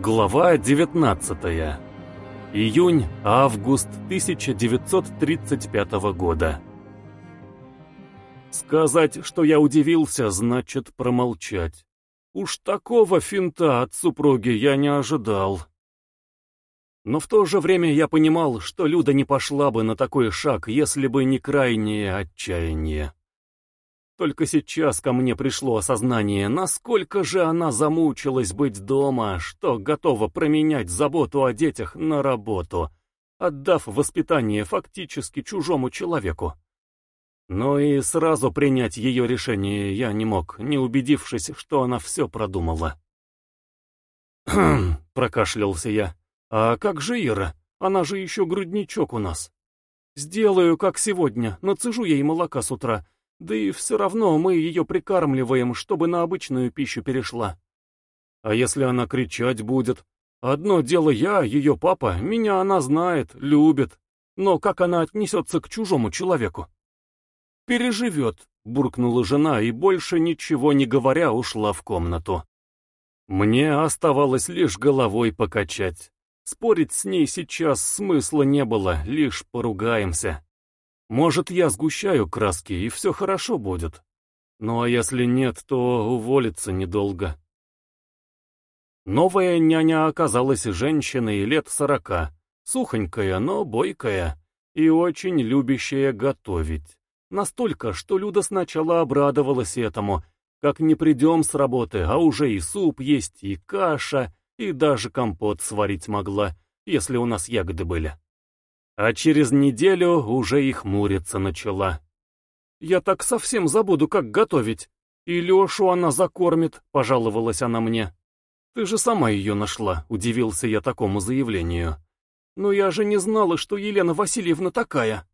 Глава 19. Июнь-август 1935 года. Сказать, что я удивился, значит промолчать. Уж такого финта от супруги я не ожидал. Но в то же время я понимал, что Люда не пошла бы на такой шаг, если бы не крайнее отчаяние. Только сейчас ко мне пришло осознание, насколько же она замучилась быть дома, что готова променять заботу о детях на работу, отдав воспитание фактически чужому человеку. Но и сразу принять ее решение я не мог, не убедившись, что она все продумала. «Хм», — прокашлялся я, — «а как же Ира? Она же еще грудничок у нас. Сделаю, как сегодня, нацежу ей молока с утра» Да и все равно мы ее прикармливаем, чтобы на обычную пищу перешла. А если она кричать будет? Одно дело я, ее папа, меня она знает, любит. Но как она отнесется к чужому человеку? Переживет, буркнула жена и больше ничего не говоря ушла в комнату. Мне оставалось лишь головой покачать. Спорить с ней сейчас смысла не было, лишь поругаемся. Может, я сгущаю краски, и все хорошо будет. Ну а если нет, то уволиться недолго. Новая няня оказалась женщиной лет сорока, сухонькая, но бойкая, и очень любящая готовить. Настолько, что Люда сначала обрадовалась этому, как не придем с работы, а уже и суп есть, и каша, и даже компот сварить могла, если у нас ягоды были. А через неделю уже и хмуриться начала. «Я так совсем забуду, как готовить. И Лешу она закормит», — пожаловалась она мне. «Ты же сама ее нашла», — удивился я такому заявлению. «Но я же не знала, что Елена Васильевна такая».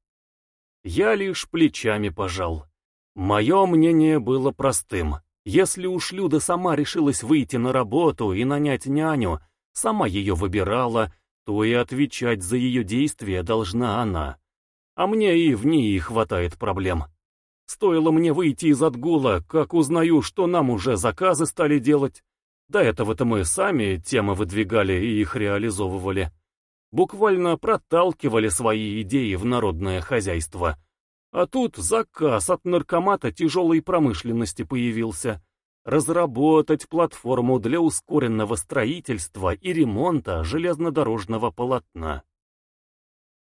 Я лишь плечами пожал. Мое мнение было простым. Если уж Люда сама решилась выйти на работу и нанять няню, сама ее выбирала, то и отвечать за ее действия должна она. А мне и в ней хватает проблем. Стоило мне выйти из отгула, как узнаю, что нам уже заказы стали делать. До этого-то мы сами темы выдвигали и их реализовывали. Буквально проталкивали свои идеи в народное хозяйство. А тут заказ от наркомата тяжелой промышленности появился разработать платформу для ускоренного строительства и ремонта железнодорожного полотна.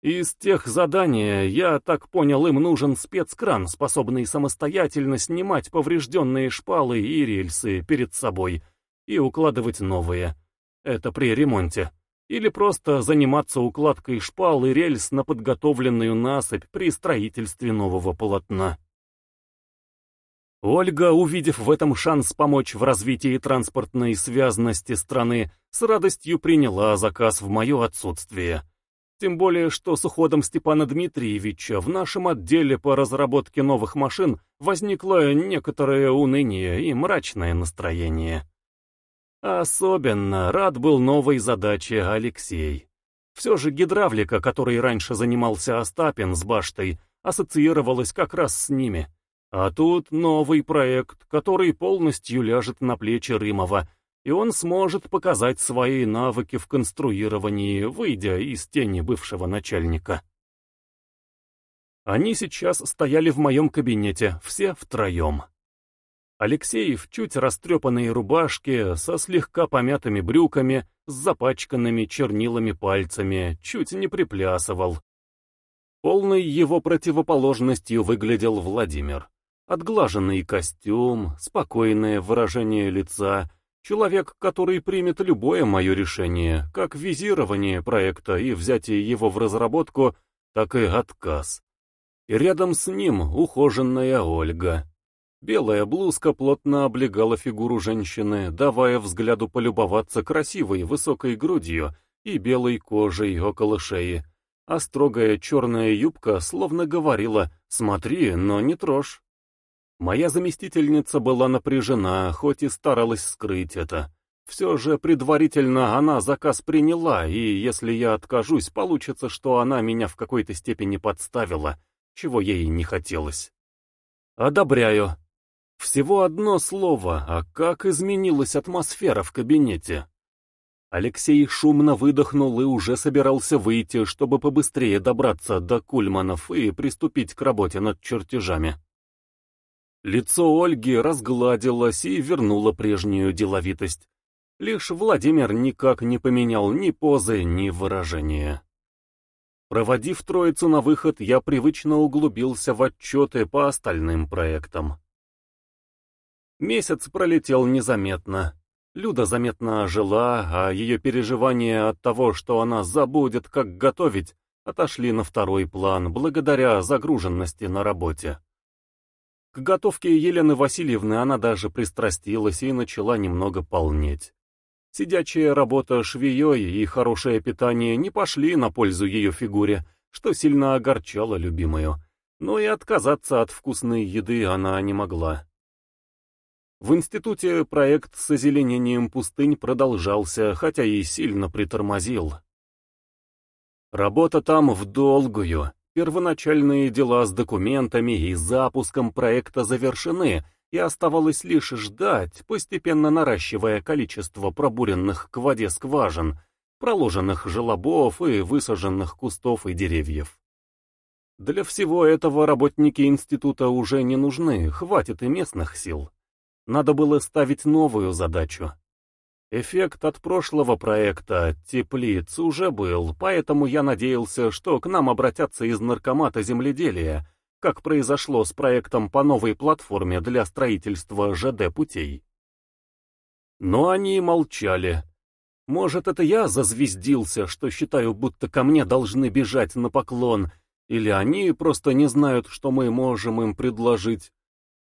Из тех заданий, я так понял, им нужен спецкран, способный самостоятельно снимать поврежденные шпалы и рельсы перед собой и укладывать новые. Это при ремонте. Или просто заниматься укладкой шпал и рельс на подготовленную насыпь при строительстве нового полотна. Ольга, увидев в этом шанс помочь в развитии транспортной связности страны, с радостью приняла заказ в мое отсутствие. Тем более, что с уходом Степана Дмитриевича в нашем отделе по разработке новых машин возникло некоторое уныние и мрачное настроение. Особенно рад был новой задаче Алексей. Все же гидравлика, которой раньше занимался Остапин с баштой, ассоциировалась как раз с ними — а тут новый проект, который полностью ляжет на плечи Рымова, и он сможет показать свои навыки в конструировании, выйдя из тени бывшего начальника. Они сейчас стояли в моем кабинете, все втроем. Алексей в чуть растрепанной рубашке, со слегка помятыми брюками, с запачканными чернилами пальцами, чуть не приплясывал. Полной его противоположностью выглядел Владимир. Отглаженный костюм, спокойное выражение лица, человек, который примет любое мое решение, как визирование проекта и взятие его в разработку, так и отказ. И рядом с ним ухоженная Ольга. Белая блузка плотно облегала фигуру женщины, давая взгляду полюбоваться красивой высокой грудью и белой кожей около шеи, а строгая черная юбка словно говорила «смотри, но не трожь». Моя заместительница была напряжена, хоть и старалась скрыть это. Все же предварительно она заказ приняла, и если я откажусь, получится, что она меня в какой-то степени подставила, чего ей не хотелось. Одобряю. Всего одно слово, а как изменилась атмосфера в кабинете. Алексей шумно выдохнул и уже собирался выйти, чтобы побыстрее добраться до Кульманов и приступить к работе над чертежами. Лицо Ольги разгладилось и вернуло прежнюю деловитость. Лишь Владимир никак не поменял ни позы, ни выражения. Проводив троицу на выход, я привычно углубился в отчеты по остальным проектам. Месяц пролетел незаметно. Люда заметно ожила, а ее переживания от того, что она забудет, как готовить, отошли на второй план, благодаря загруженности на работе. К готовке Елены Васильевны она даже пристрастилась и начала немного полнеть. Сидячая работа швеей и хорошее питание не пошли на пользу ее фигуре, что сильно огорчало любимую, но и отказаться от вкусной еды она не могла. В институте проект с озеленением пустынь продолжался, хотя и сильно притормозил. Работа там в долгую. Первоначальные дела с документами и запуском проекта завершены, и оставалось лишь ждать, постепенно наращивая количество пробуренных к воде скважин, проложенных желобов и высаженных кустов и деревьев. Для всего этого работники института уже не нужны, хватит и местных сил. Надо было ставить новую задачу. Эффект от прошлого проекта «Теплиц» уже был, поэтому я надеялся, что к нам обратятся из наркомата земледелия, как произошло с проектом по новой платформе для строительства ЖД-путей. Но они молчали. Может, это я зазвездился, что считаю, будто ко мне должны бежать на поклон, или они просто не знают, что мы можем им предложить.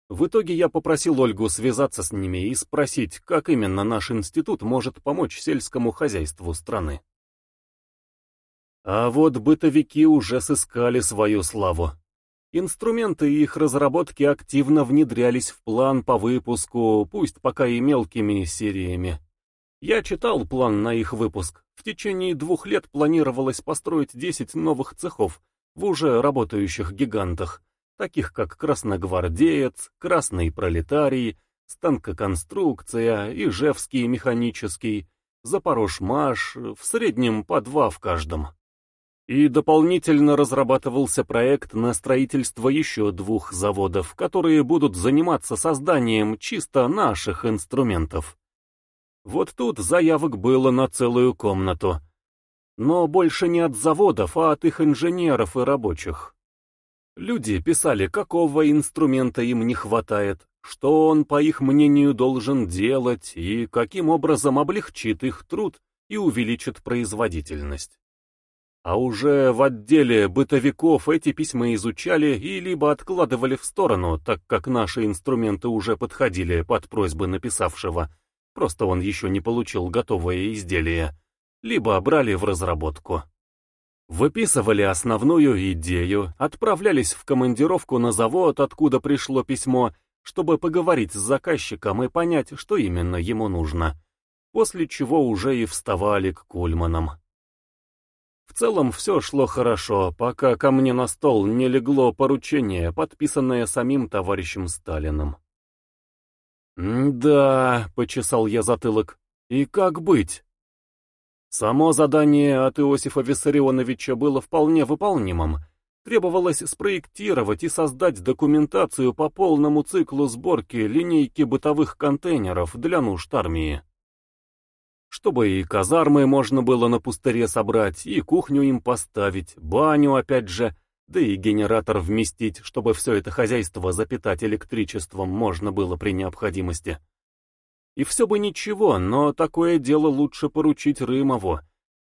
В итоге я попросил Ольгу связаться с ними и спросить, как именно наш институт может помочь сельскому хозяйству страны. А вот бытовики уже сыскали свою славу. Инструменты их разработки активно внедрялись в план по выпуску, пусть пока и мелкими сериями. Я читал план на их выпуск. В течение двух лет планировалось построить 10 новых цехов в уже работающих гигантах, таких как Красногвардеец, Красный Пролетарий, Станкоконструкция, Ижевский механический, Запорожмаш, в среднем по два в каждом. И дополнительно разрабатывался проект на строительство еще двух заводов, которые будут заниматься созданием чисто наших инструментов. Вот тут заявок было на целую комнату. Но больше не от заводов, а от их инженеров и рабочих. Люди писали, какого инструмента им не хватает, что он, по их мнению, должен делать и каким образом облегчит их труд и увеличит производительность. А уже в отделе бытовиков эти письма изучали и либо откладывали в сторону, так как наши инструменты уже подходили под просьбы написавшего, просто он еще не получил готовое изделие, либо брали в разработку. Выписывали основную идею, отправлялись в командировку на завод, откуда пришло письмо, чтобы поговорить с заказчиком и понять, что именно ему нужно, после чего уже и вставали к Кульманам. В целом все шло хорошо, пока ко мне на стол не легло поручение, подписанное самим товарищем Сталиным. «Да», — почесал я затылок, — «и как быть?» Само задание от Иосифа Виссарионовича было вполне выполнимым. Требовалось спроектировать и создать документацию по полному циклу сборки линейки бытовых контейнеров для нужд армии. Чтобы и казармы можно было на пустыре собрать, и кухню им поставить, баню опять же, да и генератор вместить, чтобы все это хозяйство запитать электричеством можно было при необходимости. И все бы ничего, но такое дело лучше поручить Рымову.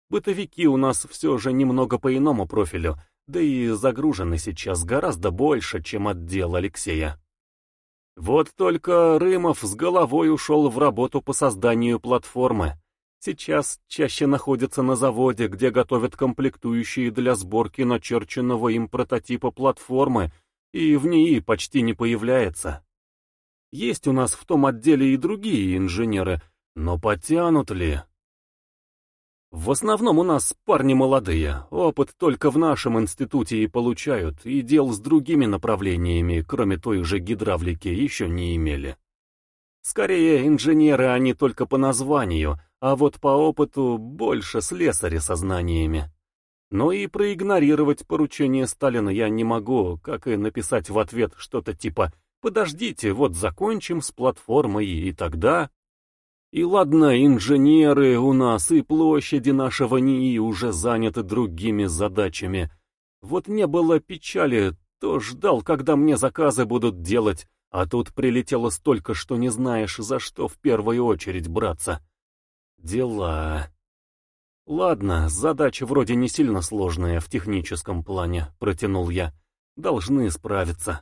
Бытовики у нас все же немного по иному профилю, да и загружены сейчас гораздо больше, чем отдел Алексея. Вот только Рымов с головой ушел в работу по созданию платформы. Сейчас чаще находится на заводе, где готовят комплектующие для сборки начерченного им прототипа платформы, и в ней почти не появляется. Есть у нас в том отделе и другие инженеры, но потянут ли? В основном у нас парни молодые, опыт только в нашем институте и получают, и дел с другими направлениями, кроме той же гидравлики, еще не имели. Скорее, инженеры они только по названию, а вот по опыту больше слесари со знаниями. Но и проигнорировать поручение Сталина я не могу, как и написать в ответ что-то типа «Подождите, вот закончим с платформой, и тогда...» И ладно, инженеры у нас и площади нашего НИИ уже заняты другими задачами. Вот не было печали, то ждал, когда мне заказы будут делать, а тут прилетело столько, что не знаешь, за что в первую очередь браться. Дела... «Ладно, задача вроде не сильно сложная в техническом плане», — протянул я. «Должны справиться».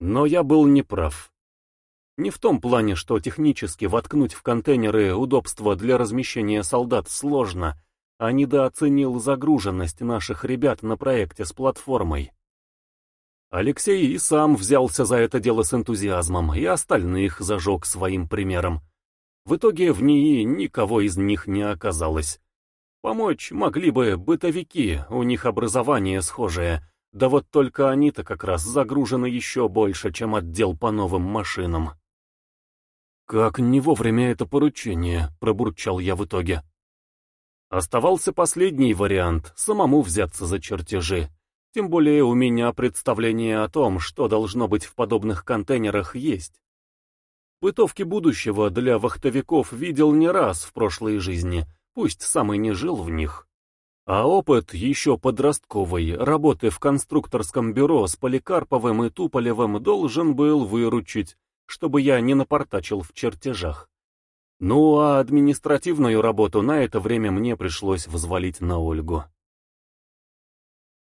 Но я был неправ. Не в том плане, что технически воткнуть в контейнеры удобства для размещения солдат сложно, а недооценил загруженность наших ребят на проекте с платформой. Алексей и сам взялся за это дело с энтузиазмом, и остальных зажег своим примером. В итоге в НИИ никого из них не оказалось. Помочь могли бы бытовики, у них образование схожее, да вот только они-то как раз загружены еще больше, чем отдел по новым машинам. «Как не вовремя это поручение», — пробурчал я в итоге. Оставался последний вариант — самому взяться за чертежи. Тем более у меня представление о том, что должно быть в подобных контейнерах, есть. Бытовки будущего для вахтовиков видел не раз в прошлой жизни, пусть сам и не жил в них. А опыт еще подростковый, работы в конструкторском бюро с Поликарповым и Туполевым должен был выручить, чтобы я не напортачил в чертежах. Ну а административную работу на это время мне пришлось взвалить на Ольгу.